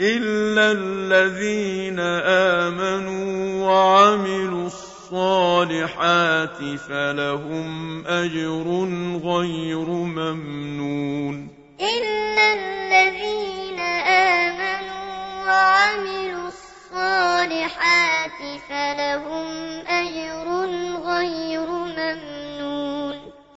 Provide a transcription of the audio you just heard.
إلا الذين آمنوا وعملوا الصالحات فلهم أجر غير ممنون إلا الذين آمنوا وعملوا الصالحات فلهم